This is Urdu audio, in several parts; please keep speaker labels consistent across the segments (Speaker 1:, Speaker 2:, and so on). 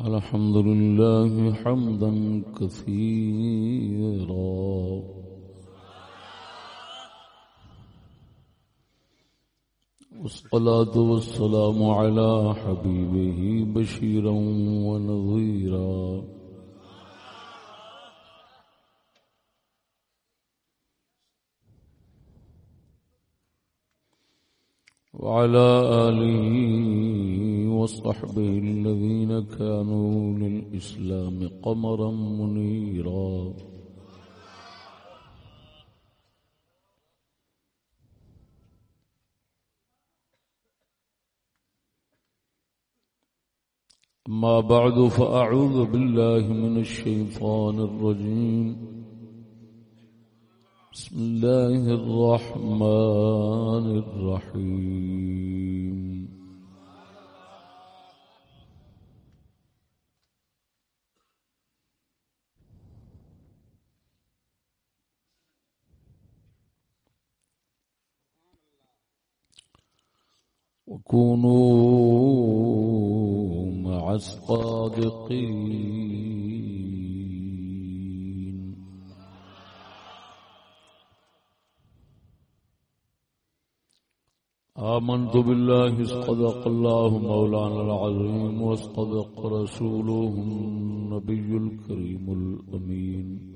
Speaker 1: الحمد لله حمدا كثيرا. والصلاة والسلام على حبيبه بشيرا ونظيرا. وعلى آله وصحبه الذين كانوا للإسلام قمرا منيرا. ما بعد فأعوذ بالله من الشيطان الرجيم. بسم الله الرحمن الرحيم. وكونوا مع الصادقين. آمنت بالله اصدق الله مولانا العظيم واصدق رسوله النبي الكريم الأمين.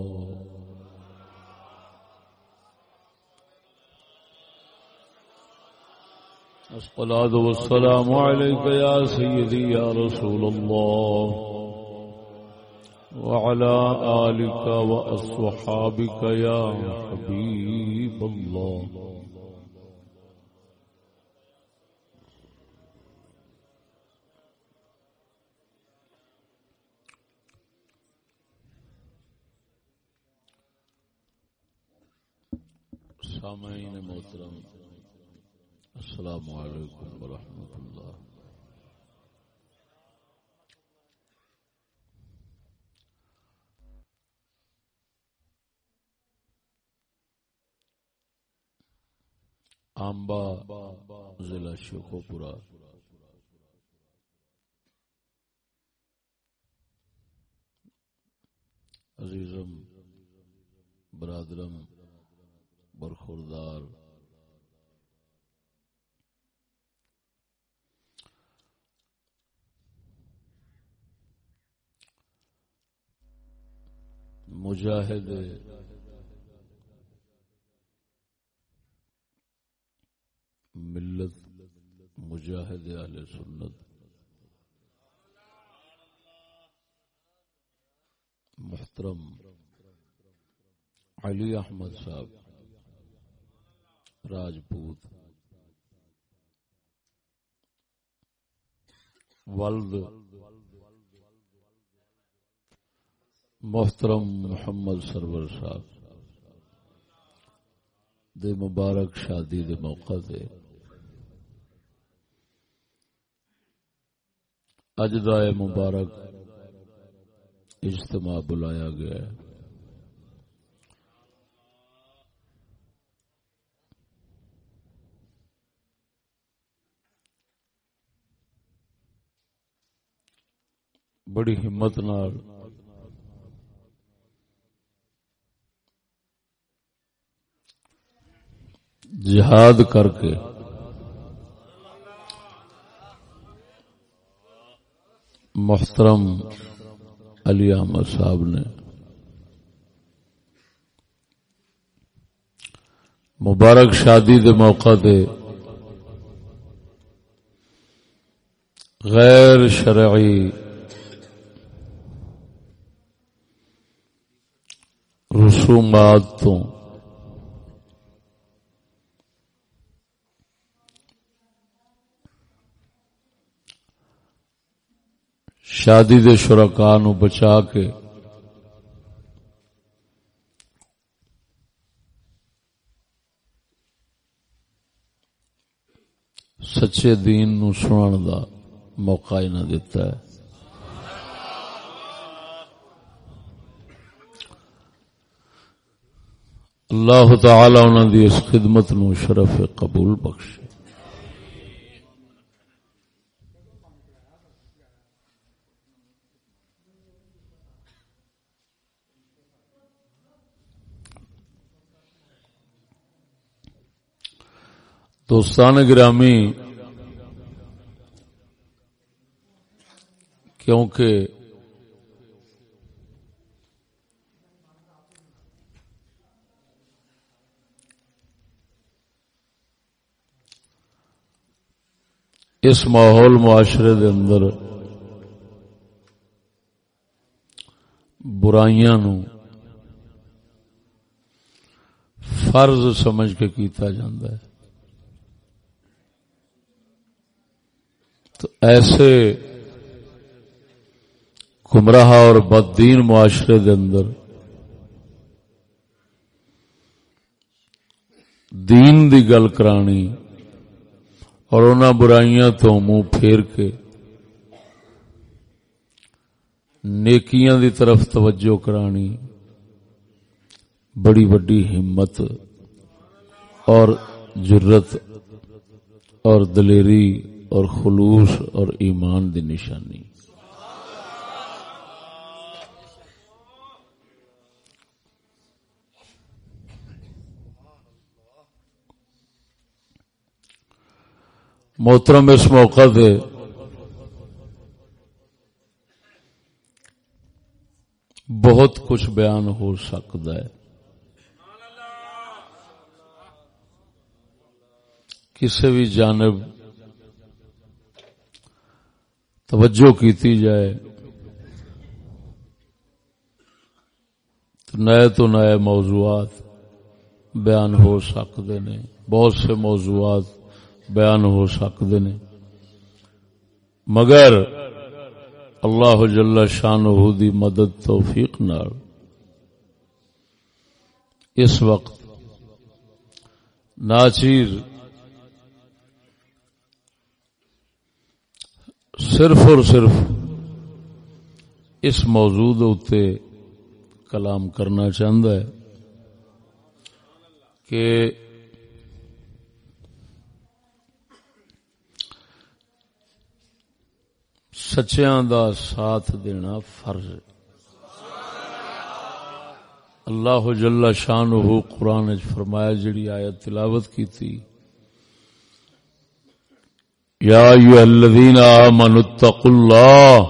Speaker 1: الصلاة والسلام عليك يا سيدي يا رسول الله. وعلى آلك وأصحابك يا حبيب الله. سامعین محترم. السلام علیکم ورحمۃ اللہ آمبا ضلع شیخوپورہ عزیزم برادرم برخوردار مجاہد ملت مجاہد اہل سنت. محترم علی احمد صاحب راجپوت ولد محترم محمد سرور صاحب دے مبارک شادی دے موقع دے اج دائے مبارک اجتماع بلایا گیا ہے۔ بڑی ہمت نال جہاد کر کے۔ محترم علی احمد صاحب نے مبارک شادی دے موقع دے غیر شرعی رسومات تو شادی دے شرکا نو بچا کے سچے دین نو سنن دا موقع نہ دیتا ہے۔ اللہ تعالی انہوں دی اس خدمت نو شرف قبول بخشے۔ دوستان گرامی، کیونکہ اس ماحول معاشرے دے اندر برائیاں نو فرض سمجھ کے کیتا جاندہ ہے۔ تو ایسے گمراہ اور بددین معاشرے دے اندر دین دی گل کرانی اور ان برائیاں تو منہ پھیر کے نیکیاں دی طرف توجہ کرانی بڑی بڑی ہمت اور جرت اور دلیری اور خلوص اور ایمان دی نشانی۔ محترم، اس موقع دے بہت کچھ بیان ہو سکتا ہے۔ کسی بھی جانب توجہ کیتی جائے۔ تو نئے تو نئے موضوعات بیان ہو سکتے ہیں۔ بہت سے موضوعات بیان ہو سکتے نے مگر اللہ جل شان دی مدد توفیق نال۔ اس وقت ناچیر صرف اور صرف اس موضوع اتنے کلام کرنا چاہتا ہے کہ سچیاں دا ساتھ دینا فرض اللہ جل شان ہو قرآن فرمایا جڑی آیت تلاوت کی تھی یا ایو الذین آمنوا اتقوا اللہ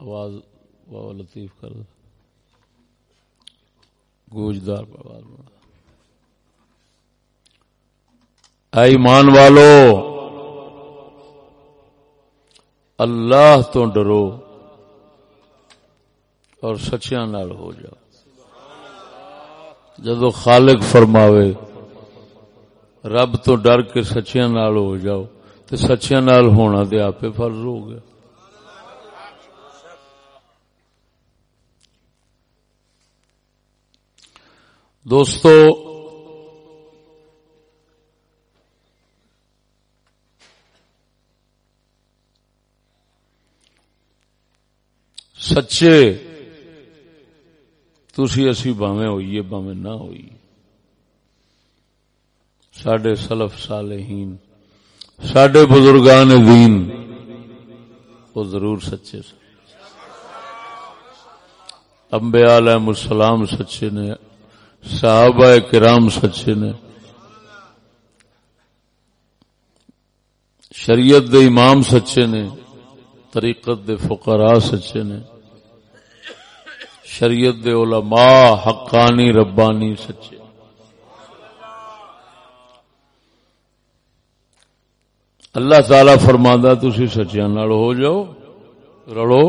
Speaker 1: آواز بابا لطیف کر گوجدار آواز بنا ایمان والو، اللہ تو ڈرو اور سچیاں نال ہو جاؤ۔ جدو خالق فرماوے رب تو ڈر کے سچیاں نال ہو جاؤ تو سچیاں نال ہونا دے آپ فرض ہو گیا۔ دوستو، سچے تھی اسی باویں ہوئیے باویں نہ ہوئی سڈے سلف صالحین سڈے بزرگان دین۔ وہ ضرور سچے سن۔ امبیا علیہ السلام سچے نے، صحابہ کرام سچے نے۔ شریعت دے امام سچے نے، طریقت دے فقراء سچے نے۔ شریعت دے علماء حقانی ربانی سچے۔ اللہ تعالی فرماندا تسی سچیاں نال ہو جاؤ رلو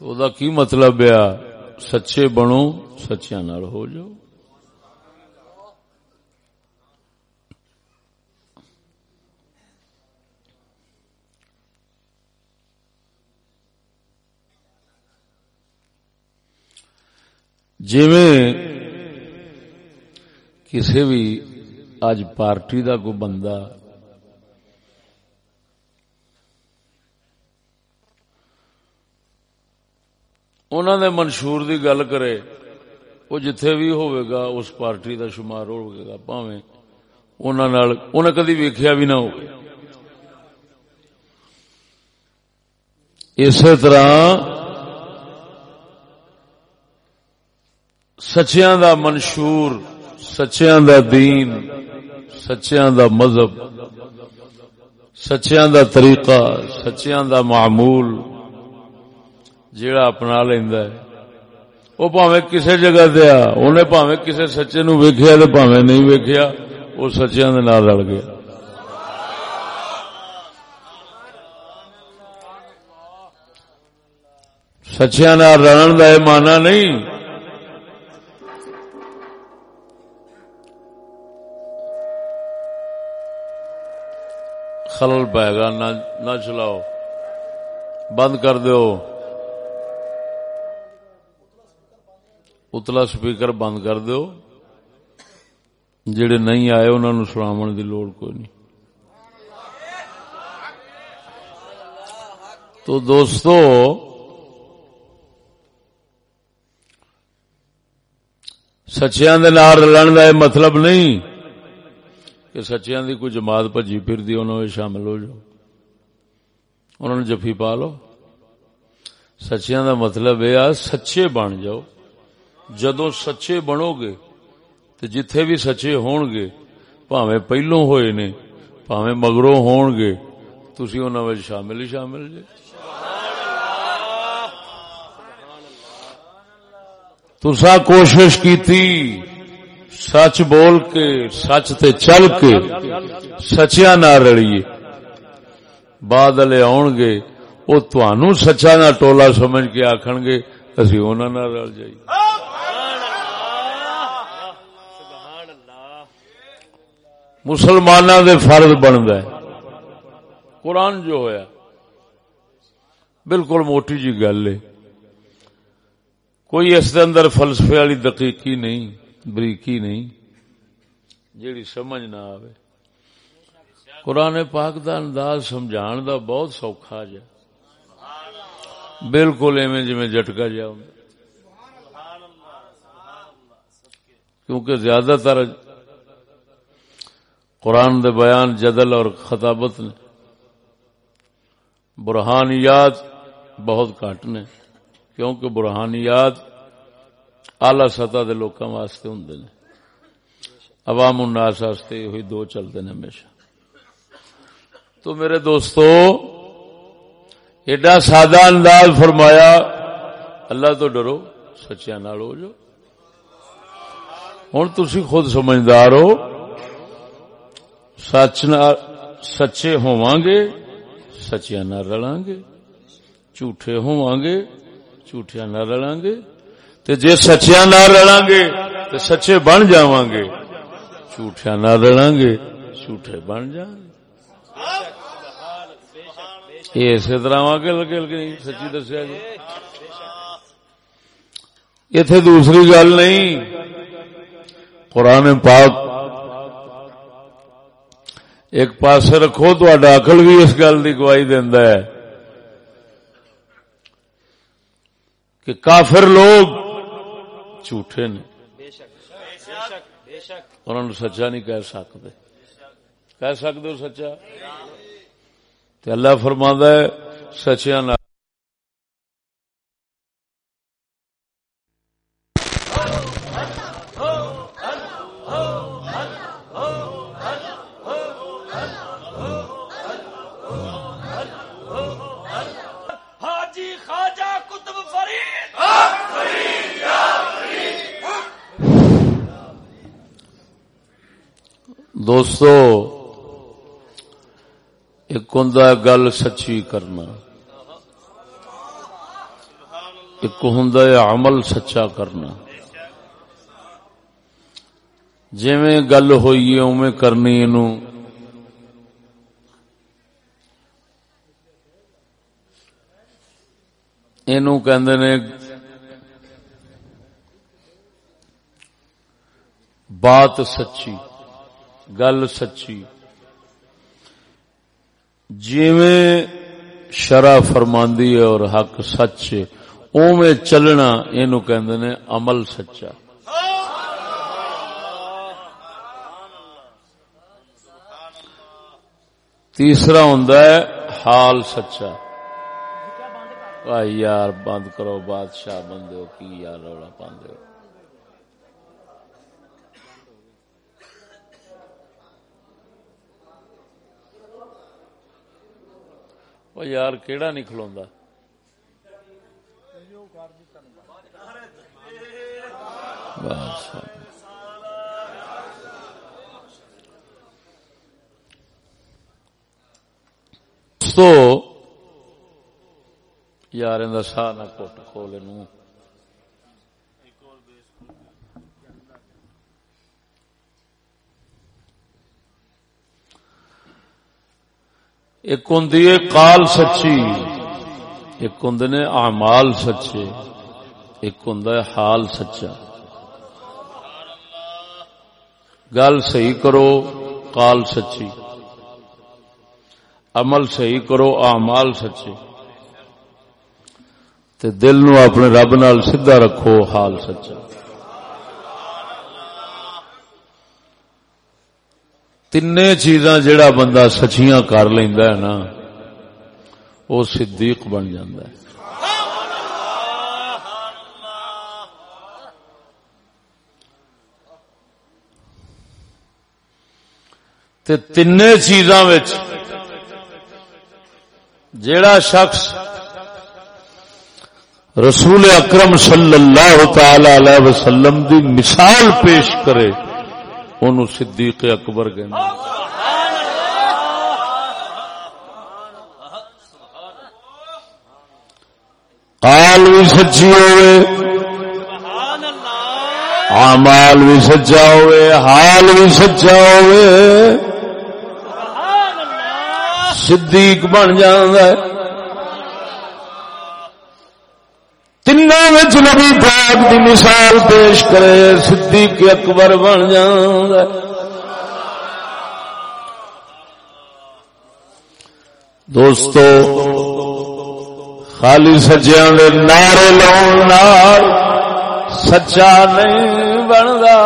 Speaker 1: تو دا کی مطلب ہے؟ سچے بنو، سچیاں نال ہو جاؤ۔ جی کسی بھی اج پارٹی دا کوئی بندہ انہوں نے منشور دی گل کرے، وہ جتھے بھی ہوئے گا، اس پارٹی دا شمار ہوئے گا، پاویں انہیں کدی ویکیا بھی نہ ہو اسی طرح سچیاں دا منشور، سچیاں دا دین، سچیاں دا مذہب، سچیاں دا طریقہ، سچیاں دا معمول جیڑا اپنا لینا ہے وہ پاوے کسی جگہ دیا انہیں پاوے کسی سچے نو ویکھیا تو پاوے نہیں ویکھیا وہ سچیاں دے نال رل گیا سچیاں نال رلن کا یہ مانا نہیں خلل پائے گا نہ چلاؤ بند کر دو اتلا سپیکر بند کر دو جڑے نہیں آئے انہوں نے سلاو کی لوڑ کوئی نہیں تو دوستو سچیا رلن کا یہ مطلب نہیں کہ سچیا کی کوئی جماعت بجی پھر انہوں شامل ہو جاؤ انہوں نے جفی پا لو سچیا کا مطلب یہ آ سچے بن جاؤ جدو سچے بنو گے تو جتھے بھی سچے ہون گے پاوے پہلو ہوئے نے پاوے مگروں ہون گے تسی انہوں میں شامل ہی شامل جے تسا کوشش کی سچ بول کے سچ تے چل کے سچیا نہ رلیے بعد والے آن گے وہ تنوع سچا نہ ٹولا سمجھ کے آخن گے اص رل جائیے اسی مسلمان دے فرض بنتا ہے۔ قرآن جو ہویا بالکل موٹی جی گل ہے۔ کوئی اس دے اندر فلسفے والی دقیقی نہیں، بریکی نہیں، جیڑی سمجھ نہ آوے۔ قرآن پاک دا انداز سمجھان دا بہت سوکھا جا۔ بالکل ایویں جی جٹکا جا کیونکہ زیادہ تر قرآن دے بیان، جدل اور خطابت نے۔ برہانیات بہت کٹ نے، کیونکہ برہانیات آلہ سطح دے لوکاں واسطے ہوں نے۔ عوام الناس واسطے ہوئی دو چلتے ہیں ہمیشہ۔ تو میرے دوستو، ایڈا سادہ انداز فرمایا، اللہ تو ڈرو سچیا نال ہو جو ہوں تھی خود سمجھدار ہو۔ سچ سچے ہوا گے سچیا نہ رلا گے، جھوٹے ہوا گے جھوٹیا نہ رلا گے۔ جے سچیا نہ رلا گے تو سچے بن جا گے جھوٹیا نہ رلا گے، جھوٹے بن جان۔ یہ اسی طرح کے لگے لگے سچی دسیا جی۔ اتے دوسری گل نہیں۔ قرآن پاک ایک پاس رکھو تو اکل بھی اس گل کی گواہی دینا ہے کہ کافر لوگ جھوٹے نے۔ انہوں سچا نہیں کہہ سکتے کہہ سکتے ہو سچا؟ اللہ فرما ہے سچیا دوستو، ایک ہوں گل سچی کرنا۔ ایک ہوں عمل سچا کرنا۔ جی گل ہوئی ہے کرنی نے، بات سچی۔ گل سچی۔ جیویں شرع فرماندی ہے اور حق سچ اوے چلنا یہ کہ عمل سچا۔ تیسرا ہوں حال سچا۔ یار، بند کرو بادشاہ، بندے کی یار، رولا پاندے ہو۔ وہ یار کیڑا نہیں کھلوا تو یار سا نہ کٹ کھول ایک ہوں کال سچی، ایک ہوں نے اعمال سچے، ایک ہوں حال سچا۔ گل صحیح کرو کال سچی۔ عمل صحیح کرو، اعمال سچے۔ تے دل نو اپنے رب نال سیدھا رکھو، حال سچا۔ تین چیزاں جڑا بندہ سچیاں کر لینا ہے نا وہ صدیق بن ہے تین چیزاں جیڑا شخص رسول اکرم صلی اللہ تعالی علیہ وسلم دی مثال پیش کرے ان صدیق اکبر کہ قال بھی سچی ہوئے۔ آمال بھی سچا ہوئے، حال بھی سچا ہوئے۔ صدیق بن جان تین نبی پاک دی مثال پیش کرے صدیق اکبر بن جان دوستو خالی سجیا نعرے لاؤ سچا نہیں بنتا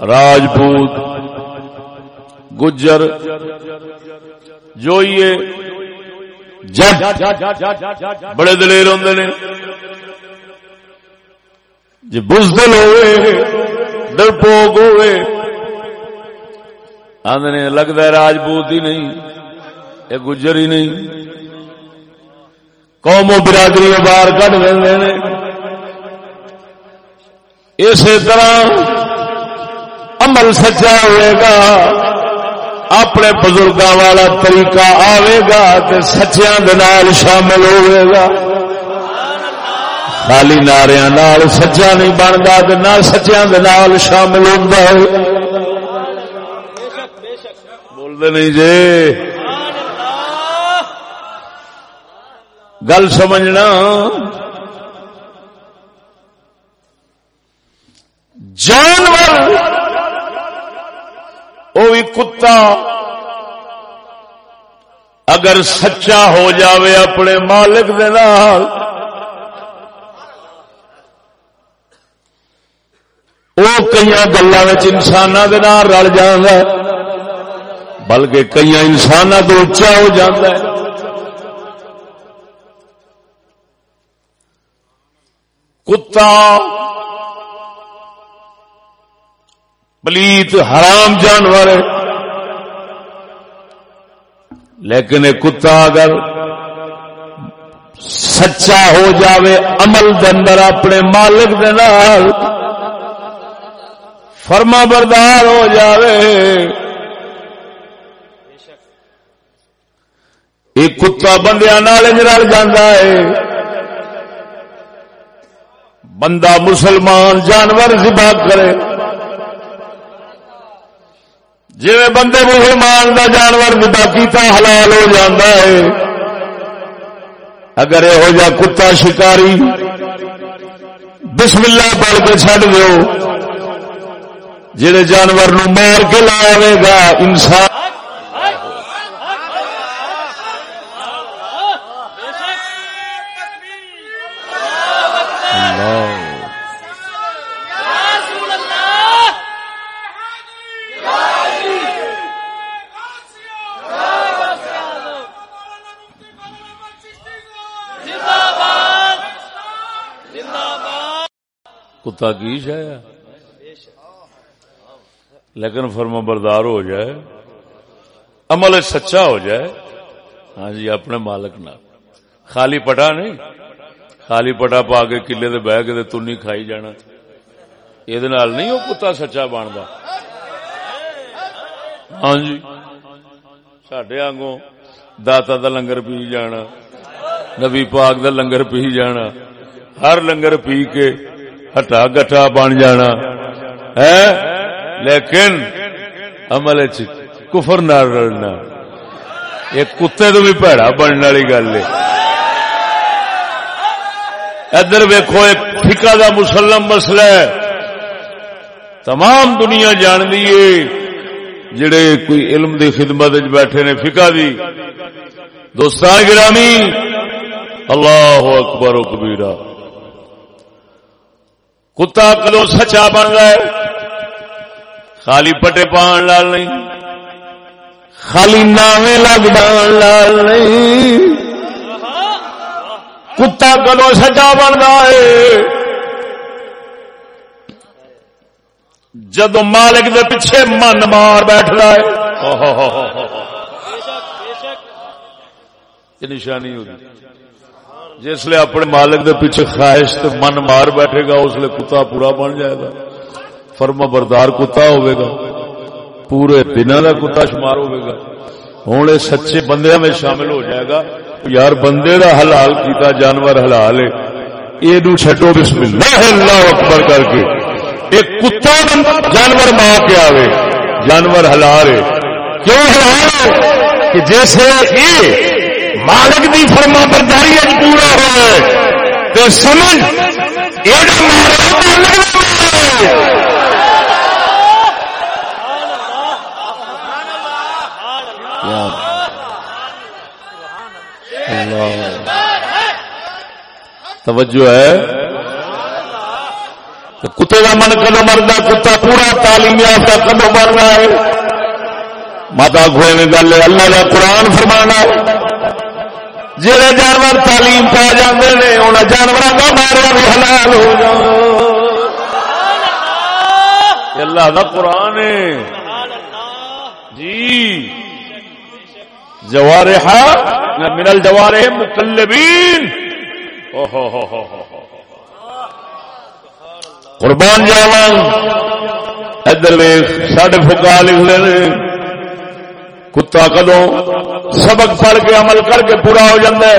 Speaker 1: راجپوت، گجر، جوئیے بڑے دلیر ہوں نے۔ جی بزدل ہوئے ڈرپوک ہوئے۔ آدھے لگتا ہے راجپوت ہی نہیں، یہ گجر ہی نہیں۔ قوم و برادری باہر کٹ دیں اسی طرح عمل سچا ہوئے گا، اپنے بزرگوں والا طریقہ آئے گا سچیا شامل ہوئے گا۔ خالی نعرے سچا نہیں بنتا نہ سچیا شامل ہوتا ہے۔ بولتے نہیں جی۔ گل سمجھنا۔ جانور کتا اگر سچا ہو جاوے اپنے مالک دے نال وہ کئی گلوں انسان رل جانا بلکہ کئی انسان تو اچا ہو جاتا ہے۔ کتا پلیت حرام جانور لیکن ایک کتا اگر سچا ہو جاوے عمل اندر اپنے مالک دے نال، فرما بردار ہو جاوے۔ ایک کتا بندیا رل جانا ہے بندہ مسلمان جانور ذبح کرے۔ جی بندے مسلمان دا جانور کیتا حلال ہو جاتا ہے۔ اگر یہو جا کتا شکاری بسم اللہ پڑھ کے چڈ دو جہے جانور نو مار کے لاوے گا، انسان کتا کی شایا لیکن فرما بردار ہو جائے، عمل سچا ہو جائے۔ ہاں جی اپنے مالک نہ۔ خالی پٹا نہیں۔ خالی پٹا پا کے کلے دے بہ کے تنی کھائی جانا۔ یہ نہیں وہ کتا سچا بنتا ہاں جی۔ سڈے آگوں داتا دا لنگر پی جانا۔ نبی پاک دا لنگر پی جانا۔ ہر لنگر پی کے ہٹا گٹا بن جانا۔ ہے؟ لیکن عمل کفر نہ رلنا۔ یہ کتے تو بھی پیڑا بننے والی گل ہے۔ ادھر ویکو ایک ٹھیکا دا مسلم مسئلہ ہے۔ تمام دنیا جان دیے جڑے کوئی علم دی خدمت بیٹھے نے فکا دی۔ دوستان گرامی، اللہ اکبر و کبیرہ۔ کتا کدو سچا بن رہا ہے خالی پٹے پان لال نہیں۔ خالی نامے لگ ڈان لال نہیں۔ کتا کدو سچا بن رہا ہے جد مالک دے پیچھے من مار بیٹھ رہا ہے یہ نشانی ہوگی جس لیے اپنے مالک دے پیچھے خواہش تو من مار بیٹھے گا، اس لیے کتا پورا بن جائے گا۔ فرما بردار کتا ہوئے گا۔ پورے دن کا کتا شمار ہوئے گا۔ ہوں سچے بندے میں شامل ہو جائے گا۔ یار، بندے دا حلال کیتا، جانور حلال ہے۔ یہ چھٹو بسم اللہ اللہ اکبر کر کے۔ ایک کتا جانور ماں کے آوے۔ جانور حلال ہے۔ کیوں حلال ہے؟ کہ جیسے یہ مالک دی فرما برداری پورا ہوا تو سمجھ توجہ ہے۔ کتے کا من کدو مرد کتا پورا تعلیم یافتہ کدو مر رہا ہے۔ ماتا گھوڑے نے گل اللہ کا قرآن فرمانا جہے جانور تعلیم پا جاتے ہیں ان جانوروں کا مارا بھی حلال ہو جا اللہ۔ کا قرآن جی۔ جوارحا منل جوارے مکلبین قربان جاوان ادھر ساڈے فکا لکھ لے۔ کتا کدو سبق پڑھ کے عمل کر کے پورا ہو جائے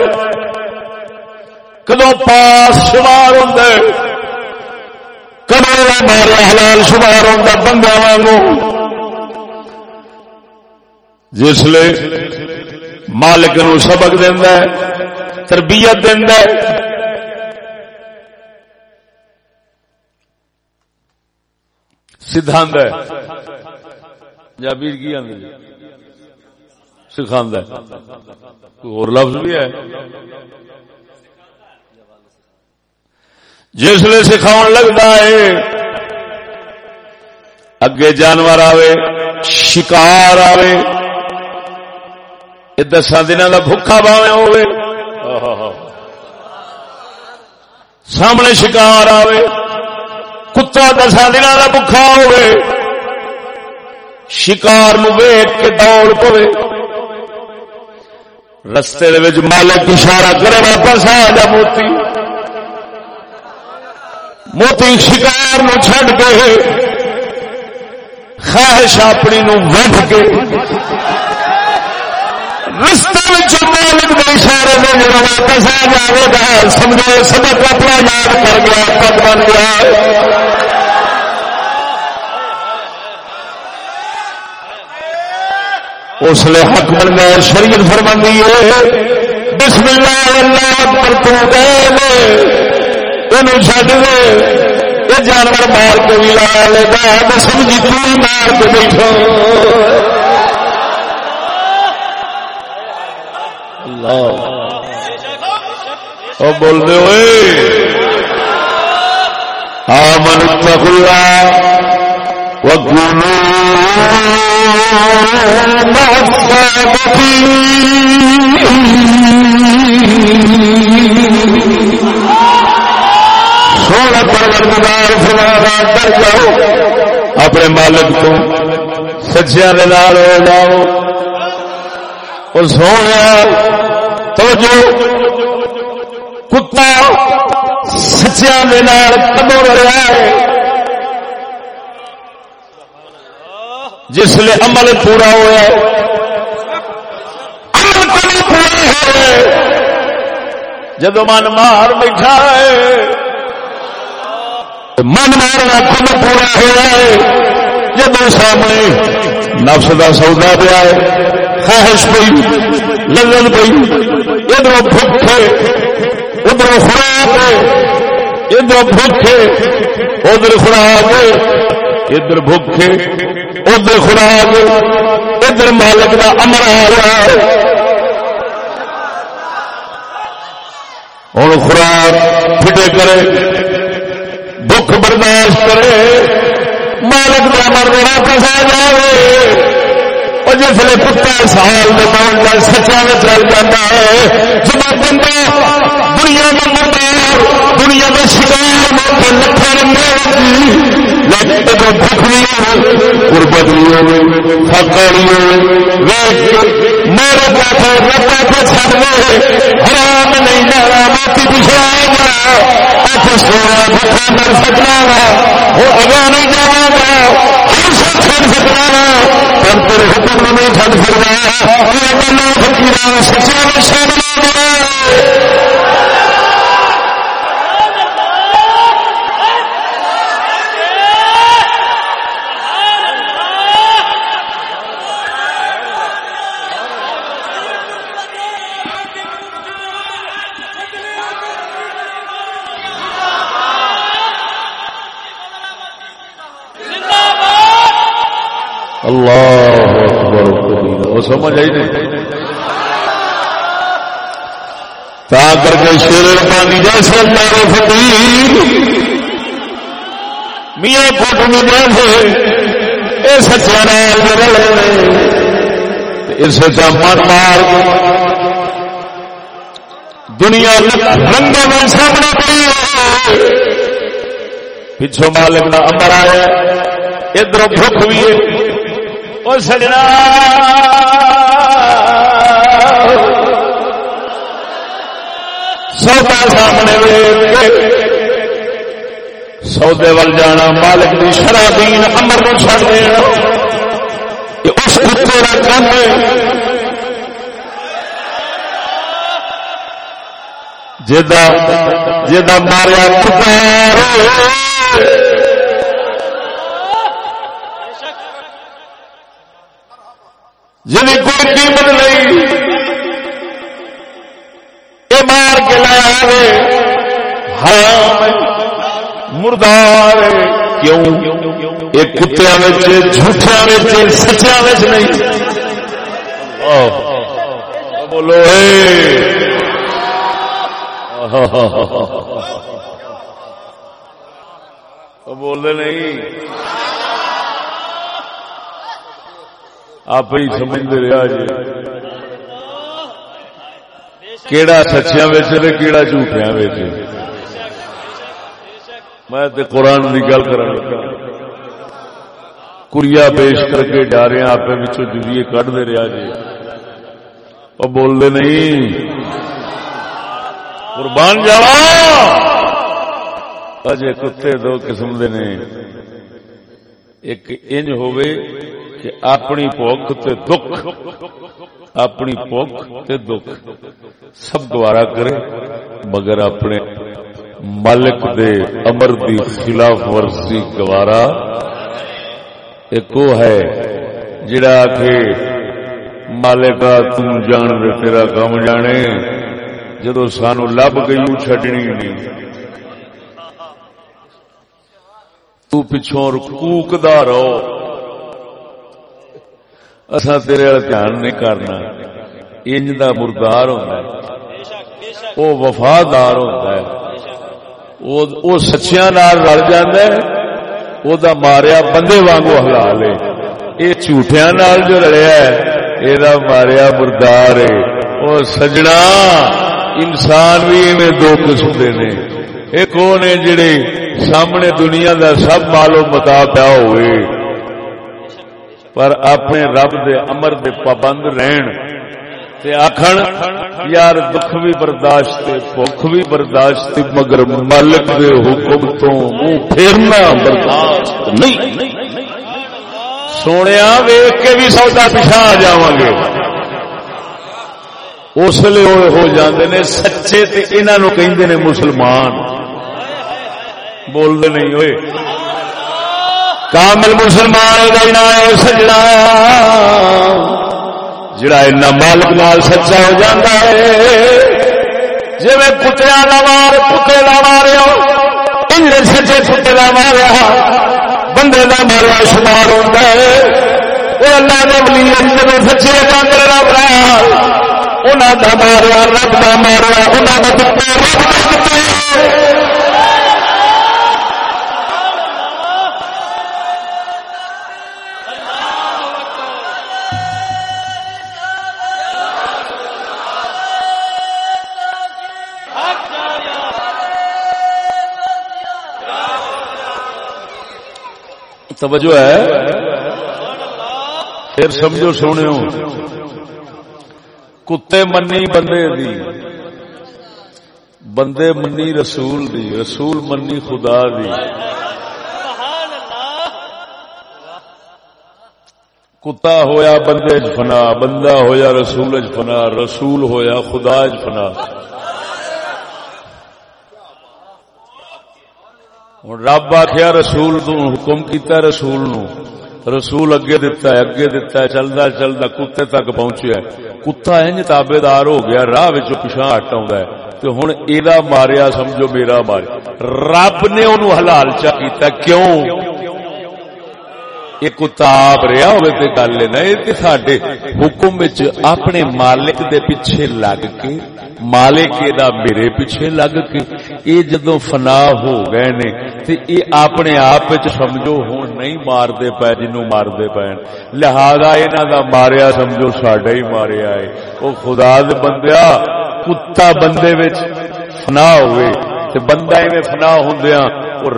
Speaker 1: کدو پاس شمار ہوں کدو مارا حلال شمار ہوتا بندہ وانگو؟ جس مالک نو سبق دینا تربیت دینا سدھانت جابیر کی آدمی سکھا اور لفظ بھی ہے؟ جسے سکھاؤ لگتا ہے، اگے جانور آوے، شکار آوے۔ یہ دسا دن کا بھوکا باوے ہوئے سامنے شکار آوے۔ کتا دسا دن کا بھوکا ہوئے شکار نو ویٹ کے دوڑ پوے۔ رستے مالک اشارہ کرے، واپس آ جا موتی۔ موتی شکار نو چھڈ کے خواہش اپنی نو وڈ کے رستے مالک کے اشارے میں جب واپس آ جائے گا۔ سمجھو، سبق اپنا یاد کر گیا پگ بن گیا۔ اس لیے حق بن گئے شریعت فرمندی ہے۔ بسم اللہ اللہ اکبر تو دے چڈ دے۔ یہ جانور مار کے بھی لا لے گا تو سمجھی تھی مار کے بیٹھو اللہ۔ بول دے ہوئے۔ آمن اتقوا الله وكونوا سونا پروردگار فرمانا کر جاؤ اپنے مالک کو سچیا نال ہو جاؤ۔ اور سونے تو جو کتا سچیا کدو رہا ہے؟ جس لیے عمل پورا ہوا جب من مار بیٹھا ہے، من مارنا کم پورا ہوا ہے۔ جب سامنے نفس کا سودا پیا ہے، خواہش پی لگن پی ادھر بھوک ادھر خوراک ادھر بھوک ادھر خوراک۔ ادھر بھوکے ادھر خوراک، ادھر مالک کا امر آ رہا ہے۔ ہوں خوراک فٹے کرے، بھوک برداشت کرے، مالک کا امر واپس آ جائے اور جس نے کتا سال میں سچا میں چل جاتا ہے، جب بندہ دنیا کا مردار دنیا کا شکار لکھا رنگا بھوک میرے پاس ربا کو چھڑ حرام نہیں جانا باقی پچھڑا گا آپ سونا بھوکا مر سکنا گا وہ اگا نہیں جانا گا سب چھڑ سکنا پر تیرے حکم میں نہیں چھڑ سکنا فکیر سچا میں شامل اللہ اکبر. وہ سمجھ آئی نہیں؟ تا کر کے شیر پانی جیسے اللہ فقیر۔ میاں فوٹو میں جیسے اے سچا نال اس کا من مار دنیا رنگا میں سامنے پڑی پچھو مالک کا امر آیا۔ ادھر بھوک بھی ہے۔ او سجنا۔ سودا سامنے سودے ول جانا، مالک کی شرابین امر کو چڑ دینا۔ اس کتے کا کام جا ماریا کتا جی کوئی قیمت نہیں۔ یہ مار کے لایا ہاں مردار کیوں؟ یہ کتیا جھوٹیا سچیا نہیں۔ بولو۔ بولے نہیں۔ آپ ہی سمجھتے رہا جی کیڑا سچیا کیڑا جھوٹیا میں قرآن کی گل کر کوریا پیش کر کے ڈاریا آپ جدیے کھتے رہا جی وہ بولتے نہیں۔ قربان جاوا اجے کتے دو قسم دے نے۔ ایک انج ہوئے کہ اپنی پوکھ تے دکھ، اپنی پوکھ تے دکھ۔ سب گوارا کرے مگر اپنے مالک دے امر دی خلاف ورزی گوارا۔ ایک ہے جڑا کہ مالکا تم جان دے تیرا کم جانے، جدو سانو لب گئی چڈنی نہیں۔ تو پچھوں کوکدا رہو۔ اصا تیرے دھیان نہیں کرنا۔ انج دا مردار ہوتا ہے۔ وہ وفادار ہوتا ہے۔ وہ سچیاں نال رل جاندہ ہے۔ وہ دا ماریا بندے وانگو حلال ہے۔ یہ جھوٹیاں نال جو رلیا ہے یہ ماریا مردار ہے۔ وہ سجنا، انسان بھی میں دو قسم دے نے۔ ایک وہ نے جڑے سامنے دنیا دا سب مالو متا پیا ہوئے۔ پر اپنے رب دے امر دے پابند رہن تے آخر یار دکھ بھی برداشت بخ بھی برداشت مگر مالک دے حکم تو منہ پھیرنا برداشت نہیں۔ سونے ویگ کے بھی سودا پچھا آ جا گے۔ اس لیے وہ ہو جاندے نے سچے تے انہاں کہندے نے مسلمان۔ بولتے نہیں ہوئے۔ کامل مسلمان دینا ہے، سجنا جڑا ایسا مالک نال سچا ہو جاتا ہے۔ جی میں کتیا کا مار کتے کا ماریا ان سچے کتے کا ماریا بندے کا مارا شمار ہوتا ہے۔ وہ اللہ نے بلی سچے کام رب انہوں کا مارا رب کا مارا انہوں کا توجہ ہے؟ پھر سمجھو سونے کتے منی بندے دی۔ بندے منی رسول دی۔ رسول منی خدا دی۔ کتا ہویا بندے فنا، بندہ ہویا رسول فنا، رسول ہویا خدا فنا۔ ہوں رب آخیا رسول تو حکم کیتا رسول نو رسول اگے دتا ہے اگے دتا ہے چلتا چلتا کتے تک پہنچیا کتا انج تابے دار ہو گیا راہ پچھا ہٹ ہے آ ہوں یہ ماریا سمجھو میرا ماریا رب نے انہوں حلال چا کیتا کیوں یہ کتاب رہا ہوئے تے گل لینا یہ تے سڈے حکم اپنے مالک دے پیچھے لگ کے مالک دا میرے پیچھے لگ کے یہ جدو فنا ہو گئے نے تے یہ اپنے آپ سمجھو ہوں نہیں مار دے پے جنو مار دے پے لہذا انہوں دا ماریا سمجھو ساڈا ہی ماریا ہے وہ خدا دے بندیا کتا بندے فنا ہوئے تے بندہ ایویں فنا ہوندیاں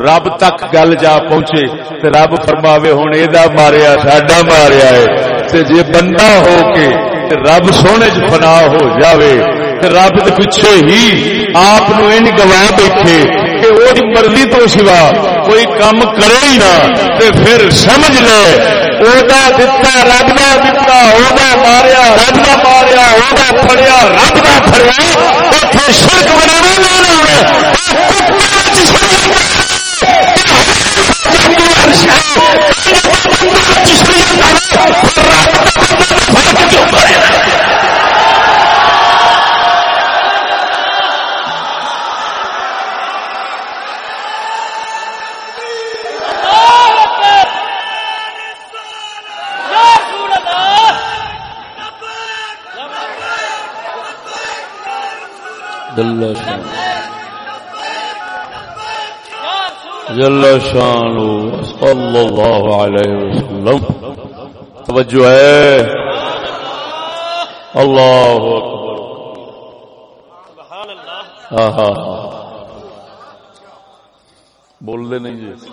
Speaker 1: رب تک گل جا پہنچے تے رب فرماوے ہوں یہ ماریا، ساڈا ماریا ہے۔ تے جے بندہ ہو کے تے رب سونے چ فنا ہو جاوے، تے رب دے پیچھے ہی آپ ان گواہ بیٹھے کہ وہ مرضی تو سوا کوئی کام کرے ہی نہ، تے پھر سمجھ لے۔ دتا رب کا دتا ماریا رب کا ماریا فڑیا رب کا فڑیا شرک بنا جل توجہ ہے۔ اللہ اکبر۔ بول دے نہیں جی۔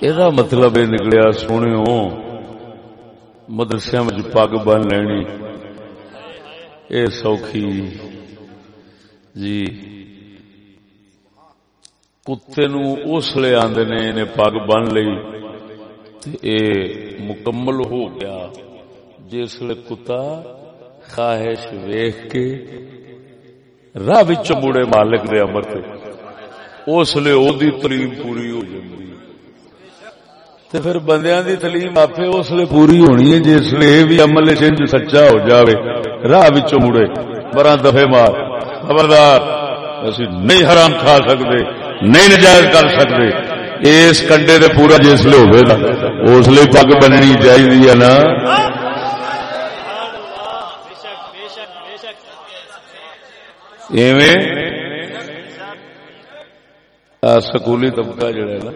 Speaker 1: یہ مطلب یہ نکلیا سونے مدرسے میں پگ بن لینی اے سوکھی جی کتے نو اس لے آندے نے پگ بن لئی تے اے مکمل ہو گیا جس لے کتا خواہش ویخ کے راہ وچ مڑے مالک دے امر تے اس لے او دی پوری ہو جاندی تے پھر بندیاں دی تعلیم آپ اس لیے پوری ہونی ہے جس لیے بھی عمل چنج سچا ہو جاوے راہ بچوں مڑے برا دفے مار خبردار، اسی نہیں حرام کھا سکتے نہیں نجائز کر سکتے۔ اس کنڈے دے پورا جس لیے اس لیے پگ بننی چاہیے نا۔ سکولی طبقہ جڑا ہے نا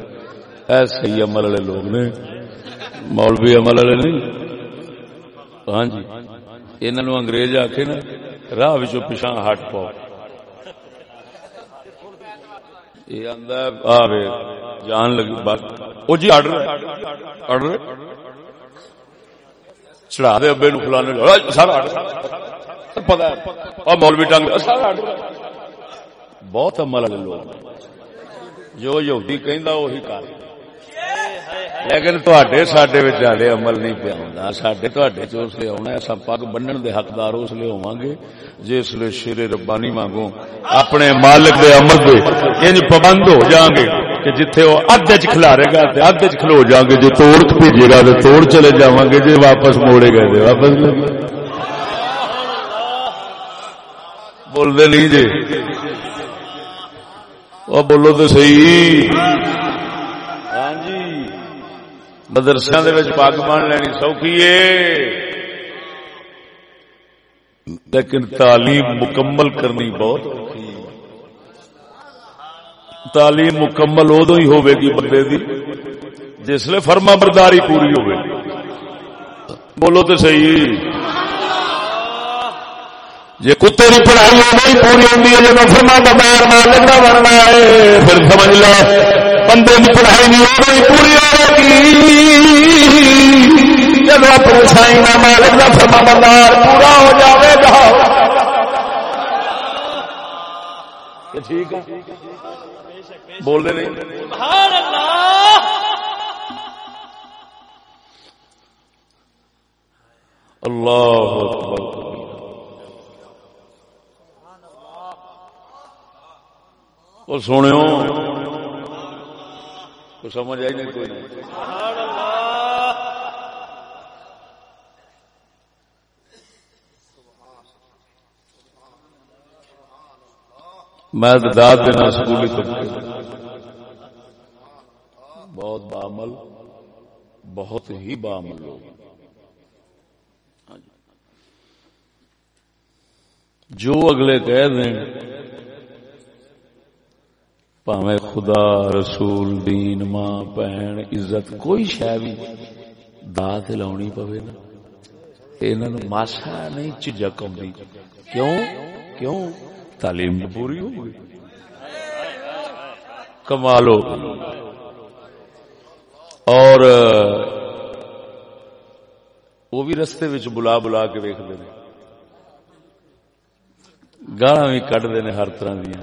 Speaker 1: ایسے ہی عمل والے لوگ نے۔ مولوی عمل والے نہیں۔ ہاں جی انہوں انگریز آ کے نا، راہ پچھا ہٹ پاؤ۔ یہ آدھا جان لگی بات وہ جی آڈر آڈر چڑھا دے ابے نو فلانے سارا پتا مولوی ٹنگ۔ سارا بہت عمل والے لوگ۔ جو یہودی کہندا وہی کر لیکن سڈے زیادہ عمل نہیں پیا ہونا سڈے اس لیے آنا سب پگ بننے دے حقدار اس لیے ہوا گے۔ جس لیے شیر ربانی مانگو اپنے مالک دے عمل دے انج پابند ہو جاؤں گے کہ جتھے وہ ادھ چ کھلارے گا ادھ چ کھلو جاؤں گے جی توڑ بھیجے گا تو توڑ چلے جا گے جی واپس موڑے گا گئے واپس بولتے نہیں جی وہ بولو تو صحیح۔ مدرسہ پگ بن لینی سوکھی ہے۔ لیکن تعلیم مکمل کرنی بہت تعلیم مکمل ادو ہی ہوے گی بندے دی۔ جس لیے فرما برداری پوری ہوے۔ بولو تو صحیح۔ جی کتے کی پڑھائی نہیں پوری ہوتی ہے جب فرما بردار مالک کا بننا ہے پھر سمجھ لو۔ بندے کی پڑھائی نہیں پوری جب اپنے سائی نہ مالک کا فرما بردار پورا ہو جائے گا۔ ٹھیک بول رہے نہیں۔ اللہ اور سونے کو سمجھ آئی نہیں کوئی نہیں۔ میں داد دینا سکولی طبقے بہت بامل، بہت ہی بامل لوگ۔ جو اگلے کہہ دیں پاوے خدا رسول دین ماں بہن عزت کوئی شہ بھی دات لونی پوے نا انہوں ماسا نہیں چجک آئی کیوں کیوں تعلیم پوری ہو گئی کمال ہو گئی اور وہ بھی رستے بلا بلا کے ویکتے ہیں گالا بھی کٹتے ہیں ہر طرح دیا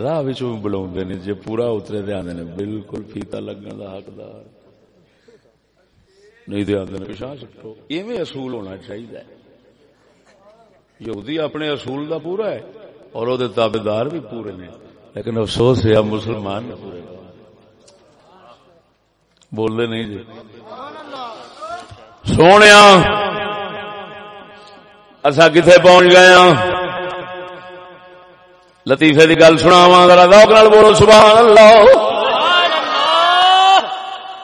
Speaker 1: راہ بلا نے جی پورا اترے دے آدھے نے بالکل فیتا لگن کا حقدار نہیں دے آدھے پچھا سکو ایویں اصول ہونا چاہیے یہودی اپنے اصول دا پورا ہے اور وہ تابے دار بھی پورے نے لیکن افسوس ہے مسلمان نے پورے بول دے نہیں جی سونے اصا کتنے پہنچ گئے ہاں لطیفے کی گل سنا ذرا نال بولو سبحان اللہ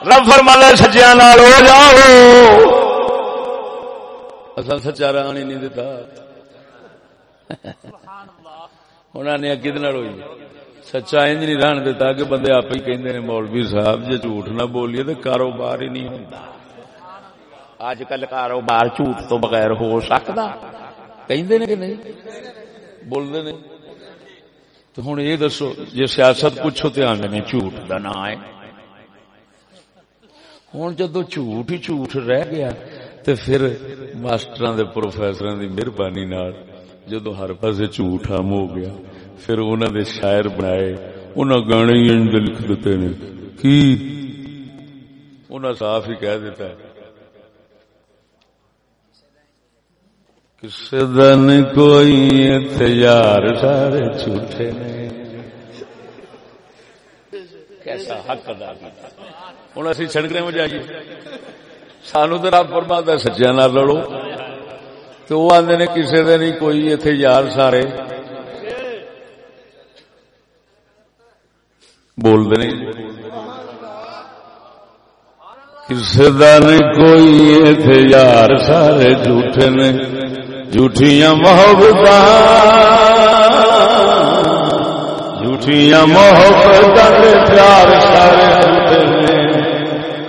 Speaker 1: رب فرمانا سچیا نال ہو جاؤ۔ اصل سچا رہا نہیں دیتا۔ انہوں نے کدھر ہوئی۔ سچا انج نہیں رہن دیتا کہ بندے آپ ہی کہندے مولوی صاحب جی جھوٹ نہ بولیے تو کاروبار ہی نہیں ہوتا اج کل کاروبار جھوٹ تو بغیر ہو سکتا کہندے نے کہ نہیں؟ بولتے نہیں تو ہوں یہ دسو جی سیاست پوچھو تو آدھے جھوٹ کا نا ہے۔ ہوں جدو جھوٹ ہی جھوٹ رہ گیا تو پھر ماسٹر دے پروفیسر دی مہربانی جدو ہر پاس جھوٹ ہم ہو گیا، پھر انہوں دے شاعر بنائے انہوں گانے ہی لکھ دیتے نے۔ کی؟ انہوں صاف ہی کہہ دیتا ہے۔ کس دن کوئی تیار سارے جھوٹے نے کیسا حق ادا کیا ہوں اسی چھڑکنے میں جائیے سانو تو رب فرما سچیا نہ لڑو تو وہ آدھے نے کسی دن نہیں کوئی اتنے یار سارے بول دے نہیں کسی کا نہیں کوئی اتنے یار سارے جھوٹے نے، جھوٹیاں محبت جھوٹیاں محبت پیار سارے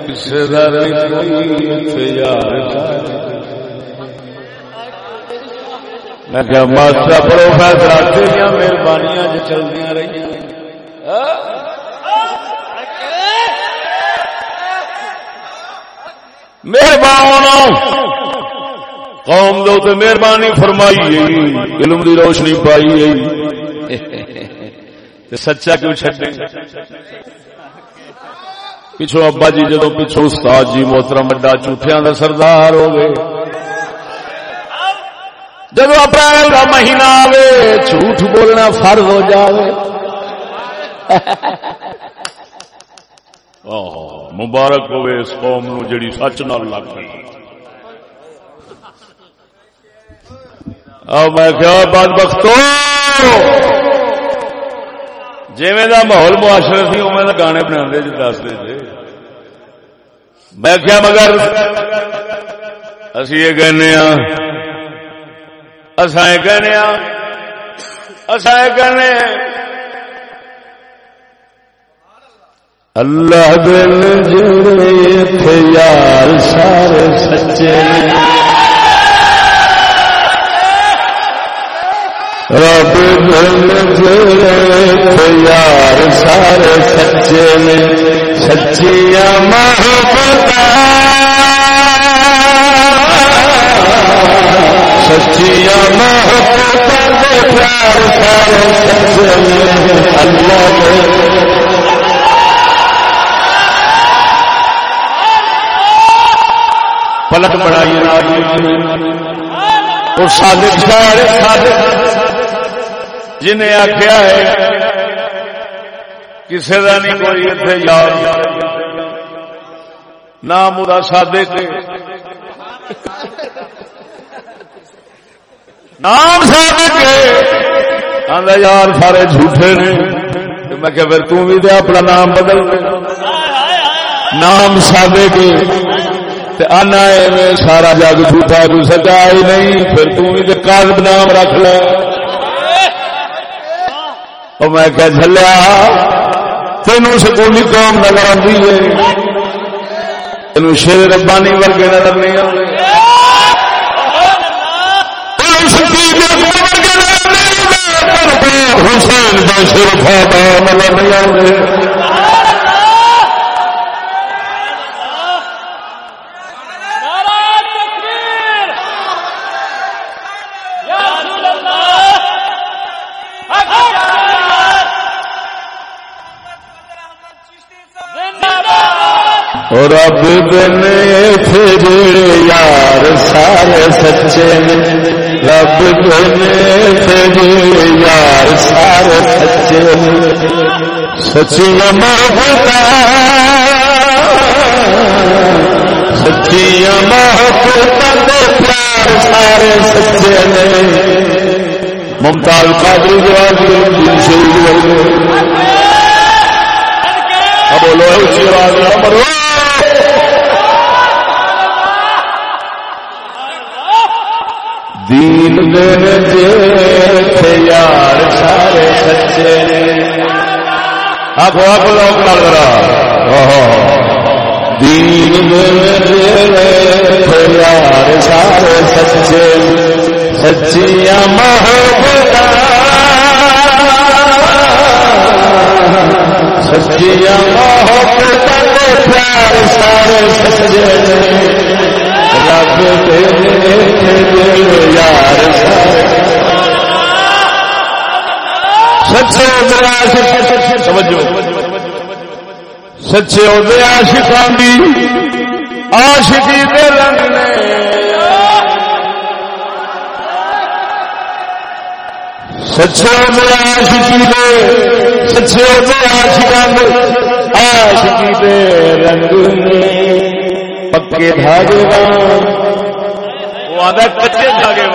Speaker 1: کسی کا نہیں کوئی اتنے یار میں کیا ماسٹر پروفیسر مہربانیاں جو چلتی رہی ہاں؟ مہربان! قوم دو تو مہربانی فرمائی علم دی روشنی پائی سچا کیوں چڈے پچھو ابا جی جدو پچھو استاد جی محترم وڈا جھوٹیا کا سردار ہو گئے جب اپریل کا مہینہ آئے جھوٹ بولنا فرض ہو جائے مبارک ہوئے اس قوم نو جڑی سچ نال لگ گئی میں کیا بات بختو جی ماحول معاشرے سی اوے کا گانے بنا جی دستے جی۔ میں کیا مگر اسی یہ کہنے ہاں اصا یہ کہنے ہاں اصا یہ کہنے اللہ دل جڑے تھے یار سارے سچے۔ رب دل جڑے تھے یار سارے سچے۔ نے سچیاں محبت سچیاں محبت پیار سارے سچے۔ اللہ دل پلک بڑائی اور صادق صادق جنہیں آخیا ہے کسی کا نہیں کوئی اتنے یاد۔ نام وہ صادق نام صادق آدھا یار سارے جھوٹے نے۔ میں کہ پھر تم بھی دے اپنا نام بدل نام صادق آنا ہے سارا جگ جھوٹا کوئی سچا ہی نہیں، پھر تھی کاغذ نام رکھ لے۔ اور میں کیا چلیا تین سکولی قوم نظر آتی ہے۔ تین شیر ربانی ورگے نظر نہیں آتے حسین کا شیر کھاتا نظر نہیں آتے سچی محبت سچی محبت پیار سارے سچے ممتاز قادری جواب شہید بولو اچھی آواز دین دن یار، سارے سچے آپ آپ لوگ کر رہا دین دن جے سارے سچے۔ سچیاں محبت سچیا پیار سارے سچے۔ رب یار سارے۔ سچے سمجھو۔ سچے ہوتے آشکان کی آشکی دے رنگ نے۔ سچے ہوتے آشکی دے۔ سچے ہوتے آشکان آشکی دے۔ رنگ میں پکے دھاگے وہ آدھا کچے دھاگے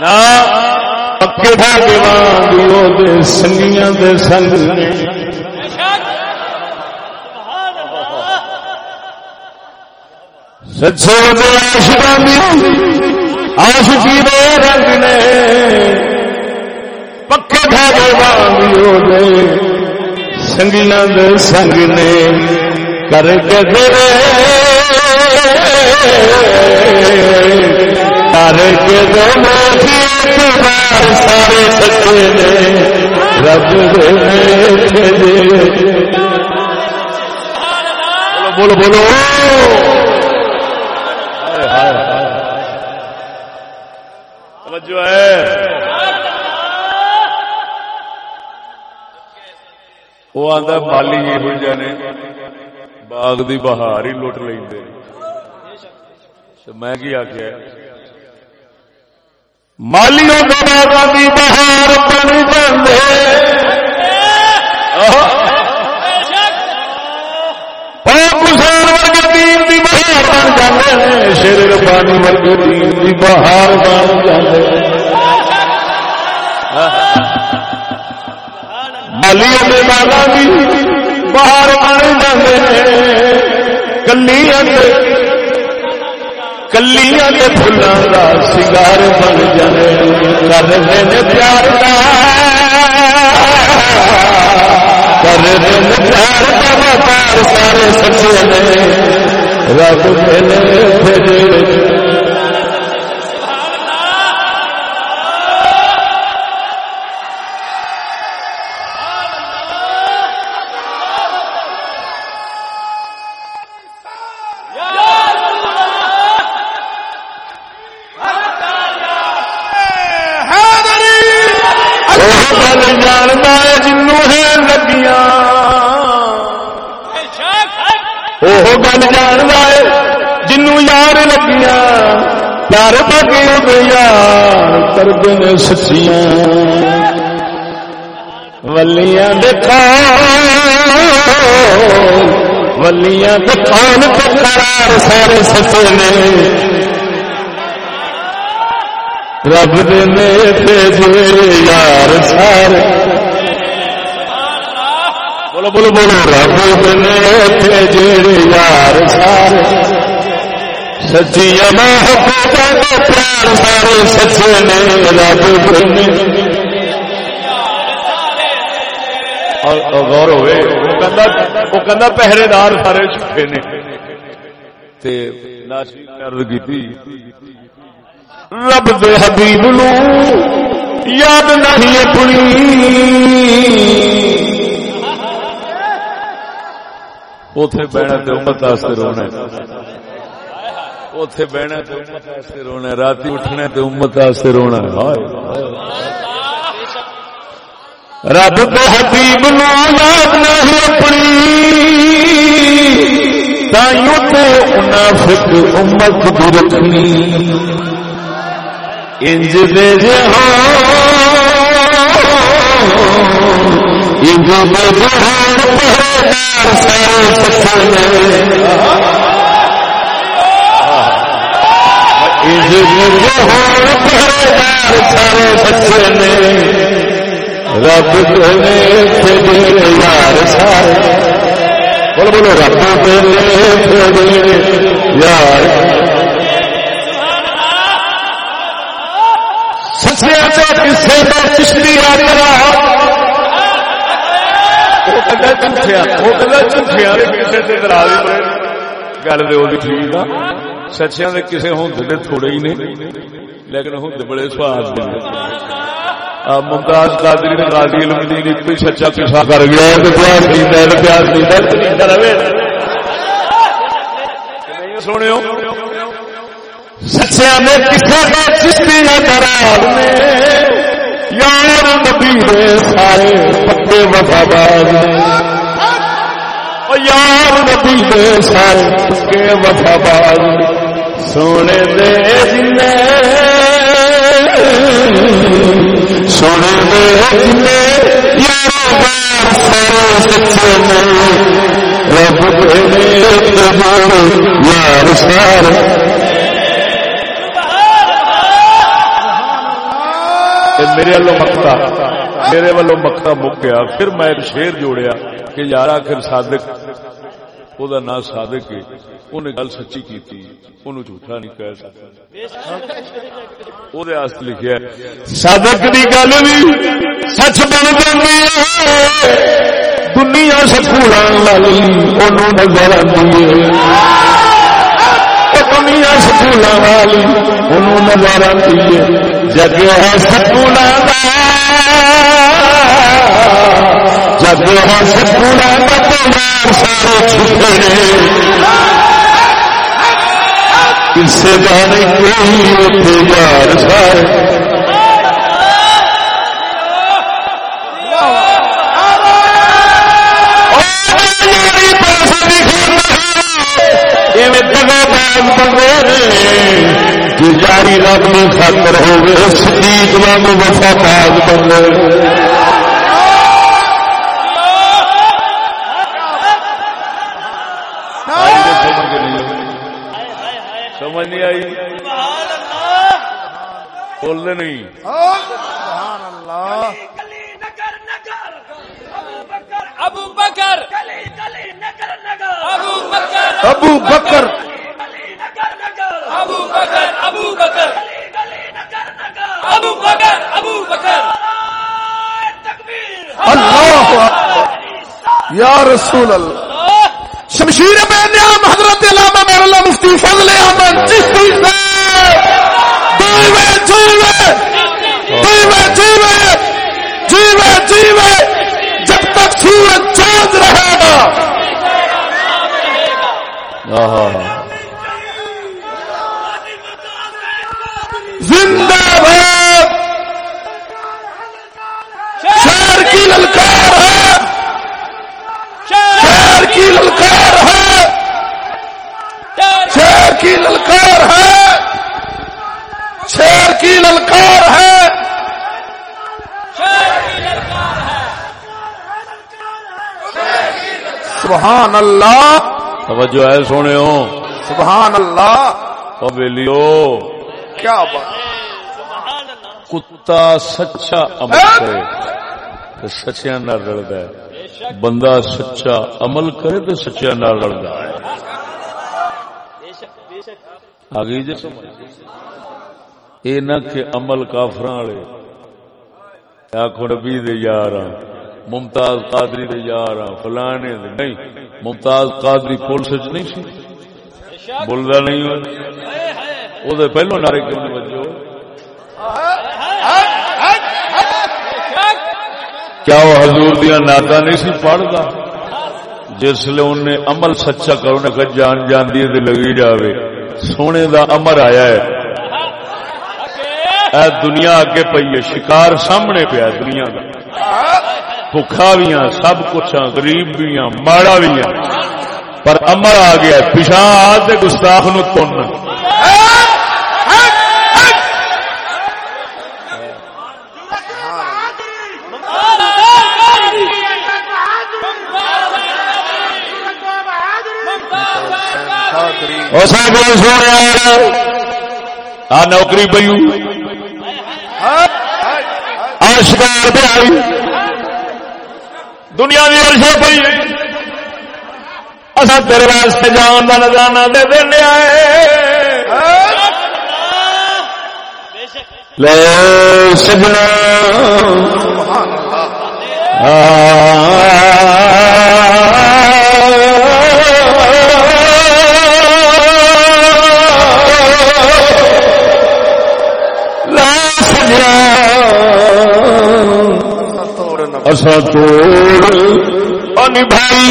Speaker 1: نہ پکے دھاگے دے سنگیاں دے سنگ سچے آشکی دے رنگ نے پکے دھاگے وانگیو دے سنگیاں دے سنگ نے کر کے دے کر کے دے سارے سچے نے رب دے بولو بولو توجہ ہے۔ وہ آتا مالی جی یہ جانے۔ باغ دی بہار ہی لٹ لیں میں کی آخیا مالی باغ دی بہار بن جاندے شیر ربانی ورگ دی بہار بن جاندے مالی باغ بھی باہر بن جاتے کلیاں کلیاں فلوں کا سنگار بن جائے جانے کرتے پیار کا کرتے پیار کا وپار سارے سچے نے۔ رب پھر جی سچی پیار سارے سچے نے غور ہوئے، وہ پہرے دار سارے چھٹے نے۔ رب دے حبیب نو یاد نہیں اپنی۔ اتے بہنا تو امت رونا اتے بہنا تو امت رونا رات اٹھنا تو امت رونا رب تو حبیب نو یاد نہیں اپنی۔ تائیوں تو منافق امت بھی رکھنی۔ انج دے جہاں انج دے جہاں سارے سکھے سارے بچے نے رب یار سارے بولو بولو رب یار سسیا کسی کا چشتی آ کرا کسی سے کرا گل تو ٹھیک آ سچیا کسی ہوں تھوڑے ہی نہیں لیکن ہوں بڑے سواد ممتاز قادری نے قاضی علم دین اتنی سچا قصہ کر گیا ہے کہ پیار پیندا ہے پیار پیندا ہے پیندا رہے نہیں سنیو سچیا نے کسے کا چشتی نہ کرا یار نبی دے سارے پکے وفادار یار نبی دے سارے وفادار سونے دے سونے دے یار سارے سچے یار سار میرے والوں مکتا میرے والوں مکتا مک گیا پھر میں ایک شیر جوڑیا کہ یار آخر صادق وہ نا صادق ہے انہیں گل سچی کی جھوٹا نہیں کہہ سکتا۔ وہ لکھا صادق کی گل بھی سچ بن جاتی دنیا سکول والی نظر آتی ہے۔ دنیا سکول والی نظر آتی ہے۔ جگ ہے سکول جگ ہے سکول کسے جانے کوئی یار سارے جاری رب میں خاطر ہو گئے سکیت واگ وفا باز بن سمجھ نہیں آئی۔ بولنے نہیں۔ ابو بکر۔ ابو بکر۔ ابو بکر۔ ابو بکر ابو بکر۔ ابو بکر اللہ یا رسول اللہ۔ شمشیر میں نعم حضرت علامہ میر اللہ مفتی فضل احمد چشتی سے جیوے جیوے جیوے جیوے جیوے جیوے جب تک سورج چاند رہے گا زندہ باد شہر کی للکار ہے شہر کی للکار ہے شہر کی للکار ہے شہر کی للکار ہے سبحان اللہ۔ توجہ ہے سونے ہو۔ سبحان اللہ۔ ویلیو کیا بات۔ کتا سچا عمل کرے تو سچیا نہ رلتا ہے۔ بندہ سچا عمل کرے تو سچیا نہ رلتا ہے۔ آگے جی۔ یہ نہ کہ عمل کافر والے۔ آخو نبی دے یار ممتاز قادری دے یار فلانے دے۔ نہیں، ممتاز قادری پولیس نہیں سی۔ بولتا نہیں وہ پہلو نعرے کیوں نہیں بجو کیا وہ حضور دیا ناتا نہیں سی پڑھتا جس لیے انہیں عمل سچا کرو نے کہ جان جان دی لگی جاوے۔ سونے دا امر آیا ہے۔ اے دنیا اگے پی ہے، شکار سامنے پیا دنیا کا بکھا بھی ہاں سب کچھ ہاں غریب بھی ہاں ماڑا بھی ہاں پر امر آ گیا پچھا آ گستاخ نو تن۔ آ نوکری پی آشکار پہ آئی دنیا کی ارشا پی اصا تیرے واسطے جان کا نظرانہ دے دینا لے سجنا۔ اصا অসতোর অনিভাই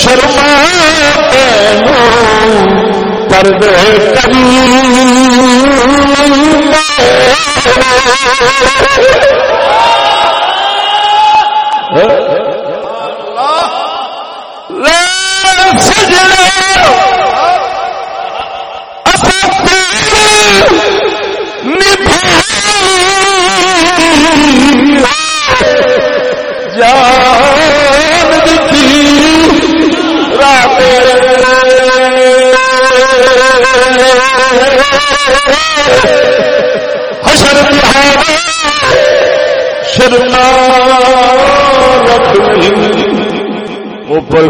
Speaker 1: শর্মা কর দে কবি اوپر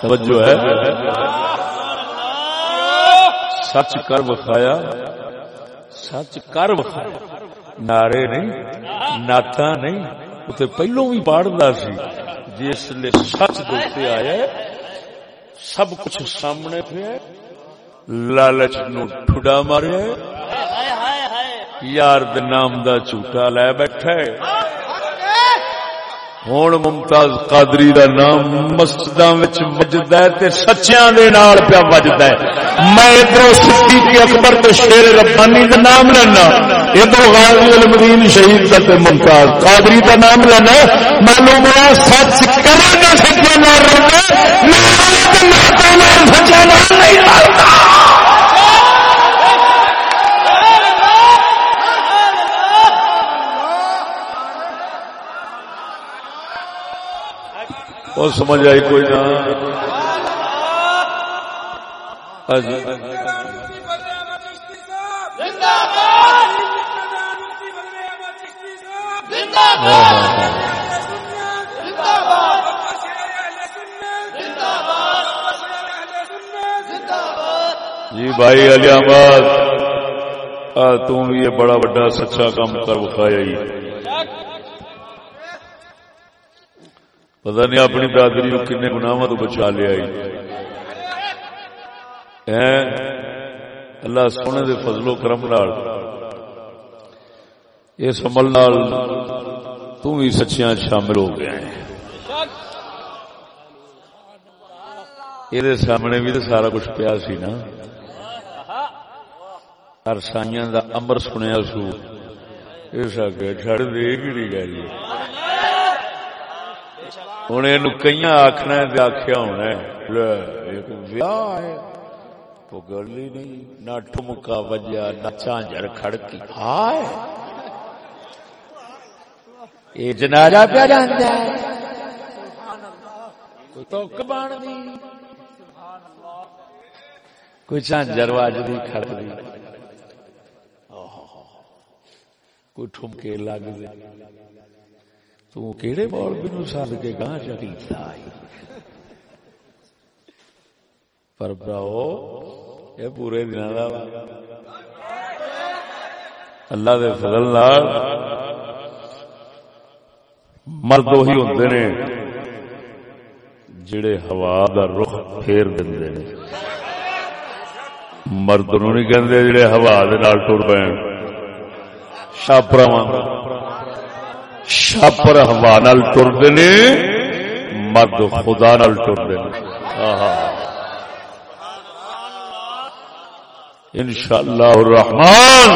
Speaker 1: توجہ ہے۔ سچ کر بخایا۔ سچ کر بخایا نعرے نہیں ناتا نہیں اتنے پہلو بھی پڑھتا سی۔ جس لیے سچ دے آیا سب کچھ سامنے پہ لالچ نو ٹھڈا ماریا یار نام دا جھوٹا لے بیٹھا ہے۔ ہوں ممتاز قادری دا نام مسجد وجد ہے سچیا پیا وجد ہے میں ادھر صدیق اکبر تو شیر ربانی دا نام لینا ادھر غازی المدین شہید کا ممتاز قادری دا نام لینا معلوم ہے سچ کرے گا سچے نال سچا نال نہیں وہ سمجھ آئی کوئی نہ جی۔ بھائی علی آباد تم یہ بڑا بڑا سچا کام کر بخایا پتا نہیں اپنی برادری کو کن گناواں تو بچا لیا اللہ سونے دے فضل و کرم نال اس عمل نال تو بھی سچیاں شامل ہو گیا یہ سامنے بھی تو سارا کچھ پیا سی نا ہر سائیاں دا امر سنیا سو اس آگے چڑ دے گی گل ہوں یہ کئی آخنا آخیا ہونا تو گل ہی نہیں نہ ٹمکا وجیا نہ چانجر کھڑکی ہائے یہ جنازہ پہ جانا کوئی توک بان دی کوئی چانجر واجدی کھڑکی کوئی ٹھمکے لگ دے تو کیڑے بول بھی سد کے گاہ چکیتا پر براؤ یہ پورے دن کا اللہ دے فضل نال مرد وہی ہوندے نے جڑے ہوا دا رخ پھیر دے مرد نو نہیں کہندے جڑے ہوا دے نال ٹر پے شاپرا شاپر ہوا نال ٹرتے نے، مرد خدا نال ٹرتے ان شاء اللہ رحمان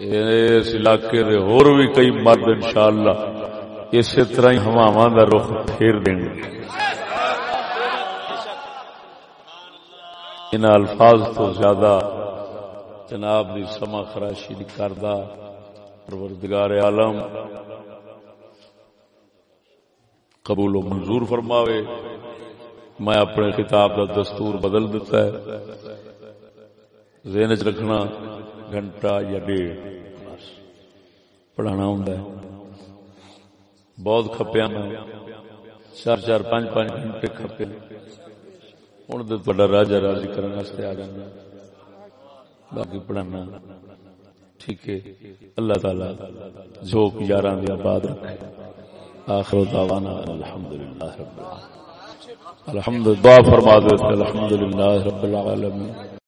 Speaker 1: اس علاقے دے اور بھی کئی مرد ان شاء اللہ اسی طرح ہی ہوا کا رخ پھیر دیں گے۔ ان الفاظ تو زیادہ جناب دی سما خراشی نہیں کردہ پروردگار عالم، قبول و منظور فرماوے، میں اپنے خطاب کا دستور بدل دیتا ہے۔ ذہن چ رکھنا گھنٹہ یا ڈیڑھ پڑھانا ہوں بہت کھپیا میں۔ چار چار پانچ پانچ گھنٹے کھپے۔ ہوں تو راجا راضی کرنے آ جانا باقی پڑھانا۔ ٹھیک ہے۔ اللہ تعالی جو یاراں دی آباد رکھے۔ آخر دعوانا الحمدللہ رب العالمین۔ الحمد دعا فرما دے، الحمدللہ رب العالمین۔